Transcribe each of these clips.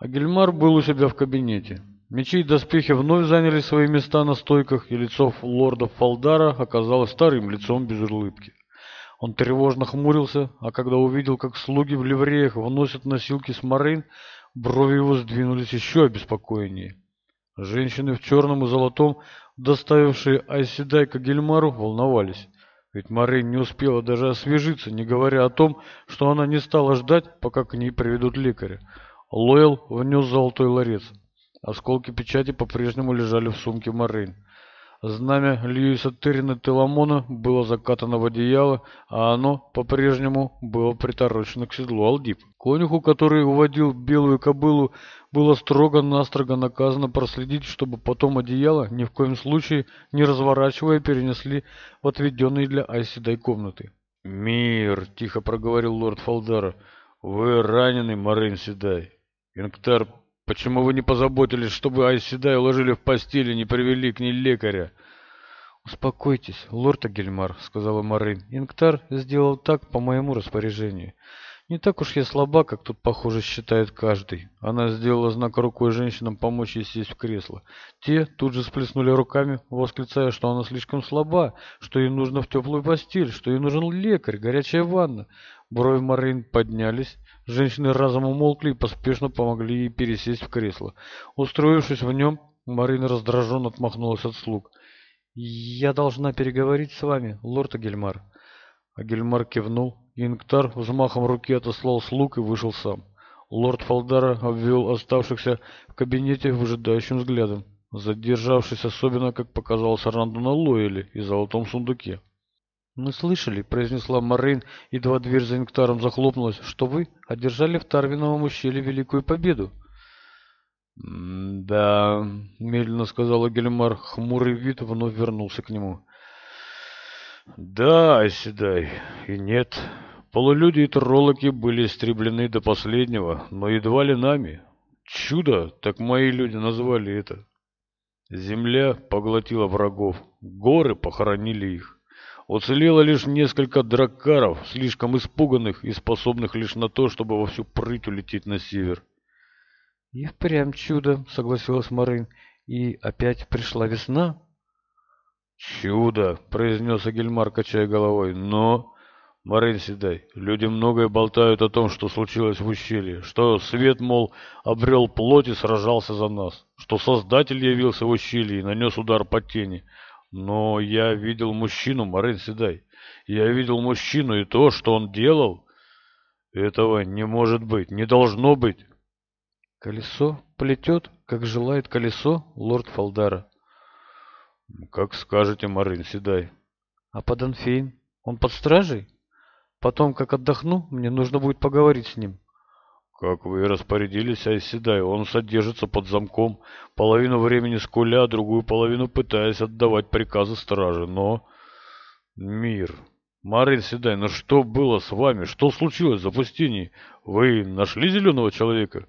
А Гельмар был у себя в кабинете. Мечи и доспехи вновь заняли свои места на стойках, и лицо лорда Фалдара оказалось старым лицом без улыбки. Он тревожно хмурился, а когда увидел, как слуги в ливреях вносят носилки с Марин, брови его сдвинулись еще обеспокоеннее. Женщины в черном и золотом, доставившие Айседай к Гельмару, волновались. Ведь Марин не успела даже освежиться, не говоря о том, что она не стала ждать, пока к ней приведут лекаря лойл внес золотой ларец. Осколки печати по-прежнему лежали в сумке Морейн. Знамя Льюиса Террина Теламона было закатано в одеяло, а оно по-прежнему было приторочено к седлу Алдип. Конюху, который уводил белую кобылу, было строго-настрого наказано проследить, чтобы потом одеяло, ни в коем случае не разворачивая, перенесли в отведенные для Айседай комнаты. «Мир!» — тихо проговорил лорд Фалдара. «Вы раненый Марин Седай!» Инктар, почему вы не позаботились, чтобы Айседай уложили в постели, не привели к ней лекаря? «Успокойтесь, лорд Агельмар», — сказала Марин. «Инктар сделал так по моему распоряжению. Не так уж я слаба, как тут, похоже, считает каждый». Она сделала знак рукой женщинам помочь ей сесть в кресло. Те тут же сплеснули руками, восклицая, что она слишком слаба, что ей нужно в теплую постель, что ей нужен лекарь, горячая ванна. Брови Марин поднялись, Женщины разом умолкли и поспешно помогли ей пересесть в кресло. Устроившись в нем, Марина раздраженно отмахнулась от слуг. «Я должна переговорить с вами, лорд Агельмар». Агельмар кивнул, Ингтар взмахом руки отослал слуг и вышел сам. Лорд Фалдара обвел оставшихся в кабинете выжидающим взглядом, задержавшись особенно, как показалось Рандуна Лойли и золотом сундуке мы слышали произнесла Марин, едва дверь за нектаром захлопнулась что вы одержали в тарвиновом ущелье великую победу. Да медленно сказала гельмар хмурый вид вновь вернулся к нему. Да оседай и нет. Полулюди и троллоки были истреблены до последнего но едва ли нами. Чудо! Так мои люди назвали это. Земля поглотила врагов горы похоронили их. Уцелело лишь несколько драккаров, слишком испуганных и способных лишь на то, чтобы во всю прыть улететь на север. «И впрямь чудо!» — согласилась Марин, «И опять пришла весна?» «Чудо!» — произнес Агельмар, качая головой. «Но...» Марин Седай, люди многое болтают о том, что случилось в ущелье, что свет, мол, обрел плоть и сражался за нас, что Создатель явился в ущелье и нанес удар по тени». Но я видел мужчину, Марин Седай. Я видел мужчину, и то, что он делал, этого не может быть, не должно быть. Колесо плетет, как желает колесо, лорд Фалдара. Как скажете, Марин Седай. А Паданфейн? Он под стражей? Потом, как отдохну, мне нужно будет поговорить с ним. Как вы распорядились, Айседай, он содержится под замком, половину времени скуля, а другую половину пытаясь отдавать приказы стражи, но... Мир. Марин Седай, ну что было с вами? Что случилось в запустении? Вы нашли зеленого человека?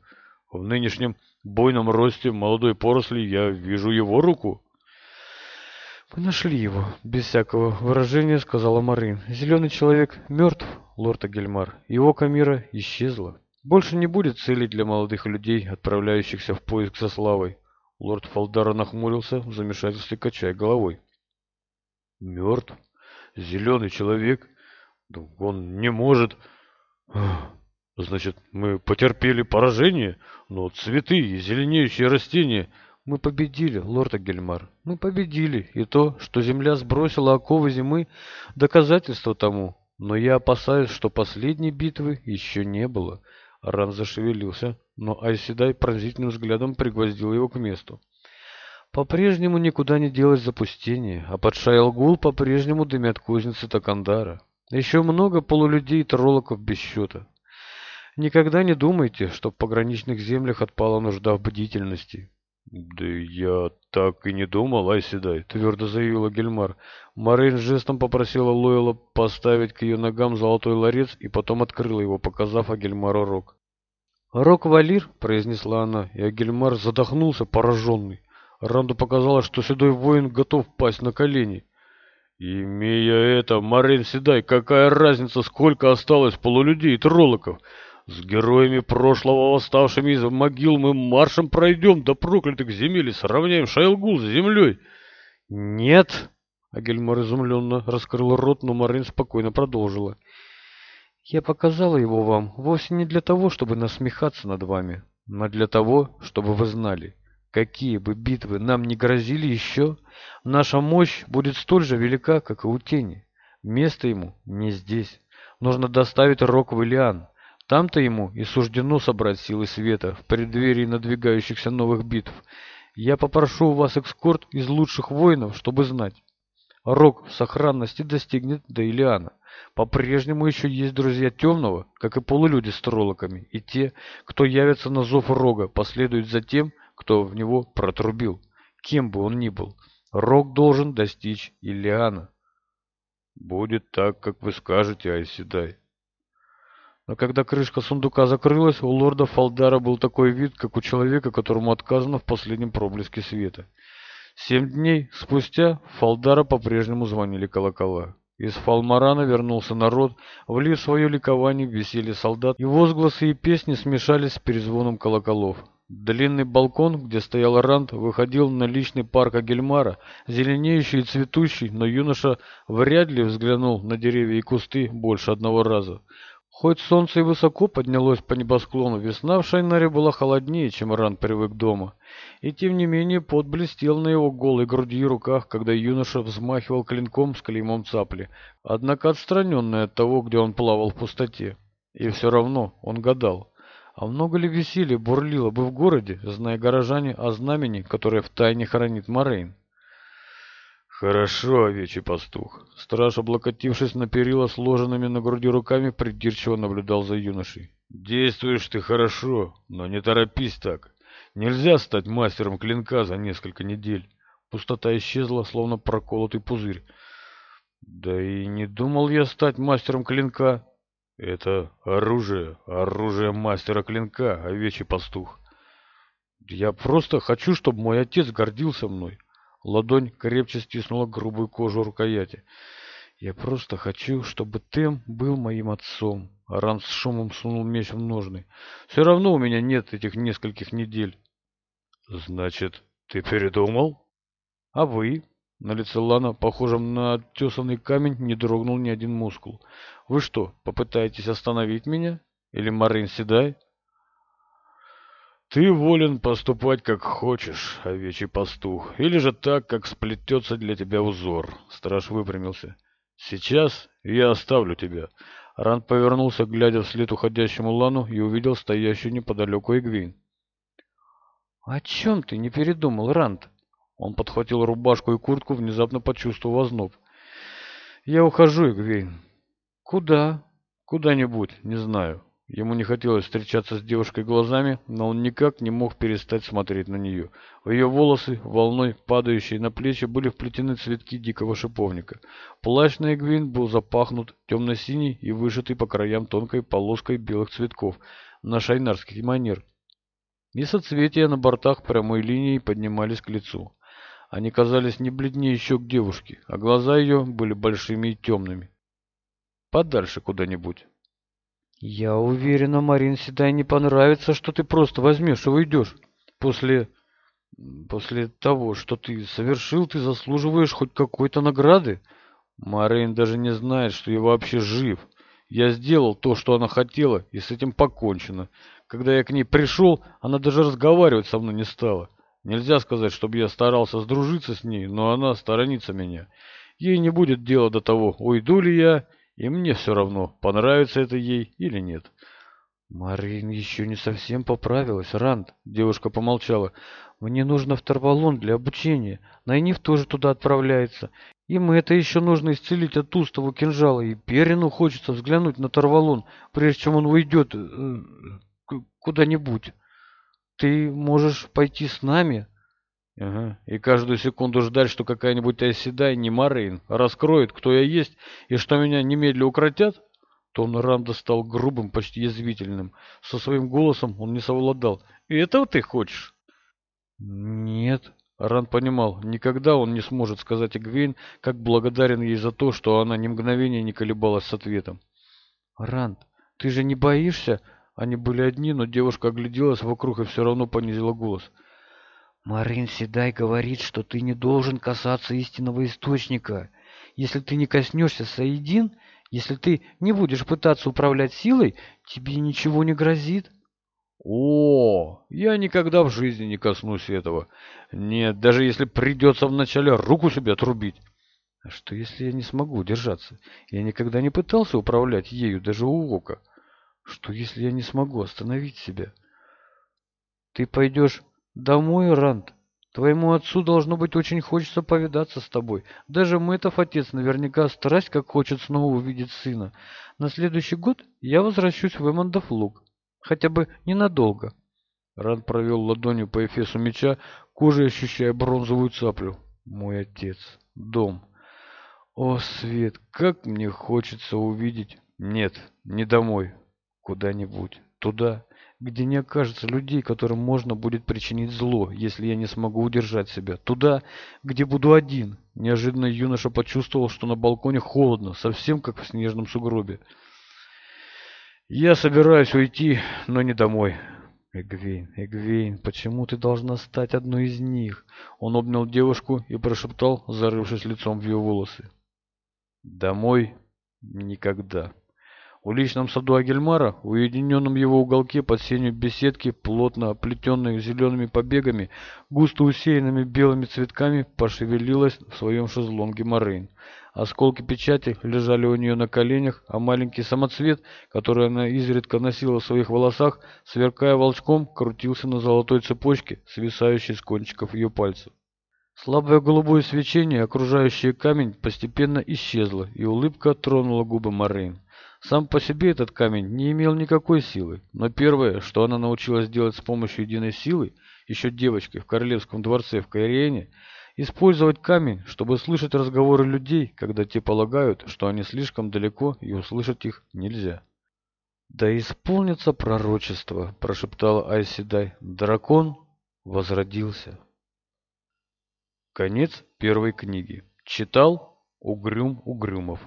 В нынешнем бойном росте молодой поросли я вижу его руку. «Мы нашли его», — без всякого выражения сказала Марин. «Зеленый человек мертв, лорд Агельмар. Его камера исчезла». Больше не будет целей для молодых людей, отправляющихся в поиск со славой. Лорд Фалдара нахмурился, в замешательстве качая головой. Мертв? Зеленый человек? Да он не может... Значит, мы потерпели поражение, но цветы и зеленеющие растения... Мы победили, лорд Агельмар, мы победили, и то, что земля сбросила оковы зимы, доказательство тому. Но я опасаюсь, что последней битвы еще не было. Ран зашевелился, но Айседай пронзительным взглядом пригвоздил его к месту. По-прежнему никуда не делось запустение, а под Шайлгул по-прежнему дымят кузницы Такандара. Еще много полулюдей и троллоков без счета. Никогда не думайте, что в пограничных землях отпала нужда в бдительности. «Да я так и не думал, Айседай», — твердо заявила Гельмар. Марин жестом попросила Лойла поставить к ее ногам золотой ларец и потом открыла его, показав Агельмару рог. «Рог Валир», — произнесла она, и Агельмар задохнулся, пораженный. Ранду показалось, что седой воин готов пасть на колени. «Имея это, Марин Седай, какая разница, сколько осталось полулюдей и троллоков?» С героями прошлого, восставшими из могил, мы маршем пройдем до проклятых земель и сравняем Шайлгул с землей. Нет, Агельмар изумленно раскрыл рот, но Марин спокойно продолжила. Я показала его вам вовсе не для того, чтобы насмехаться над вами, но для того, чтобы вы знали, какие бы битвы нам не грозили еще, наша мощь будет столь же велика, как и у тени. Место ему не здесь. Нужно доставить Рок в Илиан, там-то ему и суждено собрать силы света в преддверии надвигающихся новых битв. Я попрошу у вас экскорт из лучших воинов, чтобы знать. рог в сохранности достигнет до Илиана. По-прежнему еще есть друзья темного, как и полулюди с троллоками, и те, кто явится на зов Рога, последуют за тем, кто в него протрубил, кем бы он ни был. Рог должен достичь Илиана. «Будет так, как вы скажете, Айседай», но когда крышка сундука закрылась, у лорда Фалдара был такой вид, как у человека, которому отказано в последнем проблеске света. Семь дней спустя Фалдара по-прежнему звонили колокола. Из Фалмарана вернулся народ, влив свое ликование в веселье солдат, и возгласы и песни смешались с перезвоном колоколов. Длинный балкон, где стоял Рант, выходил на личный парк Агельмара, зеленеющий и цветущий, но юноша вряд ли взглянул на деревья и кусты больше одного раза. Хоть солнце и высоко поднялось по небосклону, весна в Шайнаре была холоднее, чем Ран привык дома. И тем не менее пот блестел на его голой груди и руках, когда юноша взмахивал клинком с клеймом цапли, однако отстраненный от того, где он плавал в пустоте. И все равно он гадал, а много ли веселья бурлило бы в городе, зная горожане о знамени, которое в тайне хранит Морейн? «Хорошо, овечий пастух!» Страж, облокотившись на перила, сложенными на груди руками, придирчиво наблюдал за юношей. «Действуешь ты хорошо, но не торопись так. Нельзя стать мастером клинка за несколько недель». Пустота исчезла, словно проколотый пузырь. «Да и не думал я стать мастером клинка». «Это оружие, оружие мастера клинка, овечий пастух». «Я просто хочу, чтобы мой отец гордился мной». Ладонь крепче стиснула грубую кожу рукояти. «Я просто хочу, чтобы ты был моим отцом». Аран с шумом сунул меч в ножны. «Все равно у меня нет этих нескольких недель». «Значит, ты передумал?» «А вы?» На лице Лана, похожем на оттесанный камень, не дрогнул ни один мускул. «Вы что, попытаетесь остановить меня? Или Марин Седай?» Ты волен поступать как хочешь, овечий пастух, или же так, как сплетется для тебя узор. Страж выпрямился. Сейчас я оставлю тебя. Ранд повернулся, глядя вслед уходящему Лану, и увидел стоящую неподалеку Игвин. «О чем ты не передумал, Ранд?» Он подхватил рубашку и куртку, внезапно почувствовав озноб. «Я ухожу, Игвейн». «Куда?» «Куда-нибудь, не знаю. Ему не хотелось встречаться с девушкой глазами, но он никак не мог перестать смотреть на нее. Ее волосы, волной падающие на плечи, были вплетены цветки дикого шиповника. Плащ на Эгвин был запахнут темно-синий и вышитый по краям тонкой полоской белых цветков на шайнарский манер. И соцветия на бортах прямой линии поднимались к лицу. Они казались не бледнее щек девушки, а глаза ее были большими и темными. «Подальше куда-нибудь». Я уверена, Марин всегда не понравится, что ты просто возьмешь и уйдешь. После... после того, что ты совершил, ты заслуживаешь хоть какой-то награды. Марин даже не знает, что я вообще жив. Я сделал то, что она хотела, и с этим покончено. Когда я к ней пришел, она даже разговаривать со мной не стала. Нельзя сказать, чтобы я старался сдружиться с ней, но она сторонится меня. Ей не будет дела до того, уйду ли я и мне все равно, понравится это ей или нет. Марин еще не совсем поправилась, Ранд, девушка помолчала. Мне нужно в Тарвалон для обучения. Найниф тоже туда отправляется. Им это еще нужно исцелить от устого кинжала, и Перину хочется взглянуть на Тарвалон, прежде чем он уйдет э, куда-нибудь. Ты можешь пойти с нами? Ага. И каждую секунду ждать, что какая-нибудь оседай, не Марейн, раскроет, кто я есть, и что меня немедля укротят? Тон Ранда стал грубым, почти язвительным. Со своим голосом он не совладал. «И этого ты хочешь?» «Нет». Ран понимал, никогда он не сможет сказать Эгвейн, как благодарен ей за то, что она ни мгновения не колебалась с ответом. «Ранд, ты же не боишься?» Они были одни, но девушка огляделась вокруг и все равно понизила голос. «Ранд, Марин Седай говорит, что ты не должен касаться истинного источника. Если ты не коснешься Саидин, если ты не будешь пытаться управлять силой, тебе ничего не грозит. О, я никогда в жизни не коснусь этого. Нет, даже если придется вначале руку себе отрубить. А что, если я не смогу держаться? Я никогда не пытался управлять ею даже у Ока. Что, если я не смогу остановить себя? Ты пойдешь домой, Ранд. Твоему отцу должно быть очень хочется повидаться с тобой. Даже Мэтов отец наверняка страсть, как хочет снова увидеть сына. На следующий год я возвращусь в Эммондов луг. Хотя бы ненадолго». Ранд провел ладонью по эфесу меча, кожей ощущая бронзовую цаплю. «Мой отец. Дом. О, Свет, как мне хочется увидеть...» «Нет, не домой. Куда-нибудь» туда, где не окажется людей, которым можно будет причинить зло, если я не смогу удержать себя. Туда, где буду один. Неожиданно юноша почувствовал, что на балконе холодно, совсем как в снежном сугробе. Я собираюсь уйти, но не домой. Эгвейн, Эгвейн, почему ты должна стать одной из них? Он обнял девушку и прошептал, зарывшись лицом в ее волосы. Домой никогда. В личном саду Агельмара, в уединенном его уголке под сенью беседки, плотно оплетенной зелеными побегами, густо усеянными белыми цветками, пошевелилась в своем шезлонге Морейн. Осколки печати лежали у нее на коленях, а маленький самоцвет, который она изредка носила в своих волосах, сверкая волчком, крутился на золотой цепочке, свисающей с кончиков ее пальцев. Слабое голубое свечение, окружающее камень, постепенно исчезло, и улыбка тронула губы Морейн. Сам по себе этот камень не имел никакой силы, но первое, что она научилась делать с помощью единой силы, еще девочкой в королевском дворце в Каирене, использовать камень, чтобы слышать разговоры людей, когда те полагают, что они слишком далеко и услышать их нельзя. «Да исполнится пророчество», – прошептала Айседай. «Дракон возродился». Конец первой книги. Читал Угрюм Угрюмов.